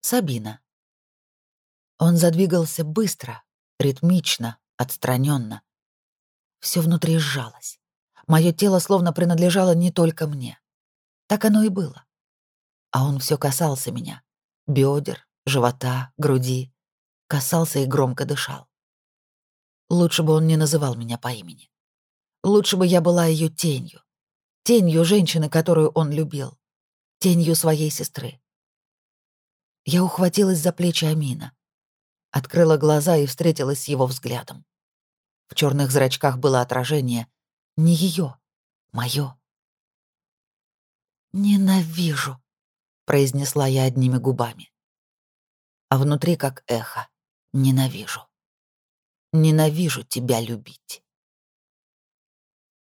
Сабина. Он задвигался быстро, ритмично, отстраненно. Все внутри сжалось. Мое тело словно принадлежало не только мне. Так оно и было. А он все касался меня. Бедер, живота, груди. Касался и громко дышал. Лучше бы он не называл меня по имени. Лучше бы я была ее тенью. Тенью женщины, которую он любил. Тенью своей сестры. Я ухватилась за плечи Амина. Открыла глаза и встретилась с его взглядом. В черных зрачках было отражение не ее, мое. «Ненавижу», — произнесла я одними губами. А внутри как эхо «ненавижу». Ненавижу тебя любить.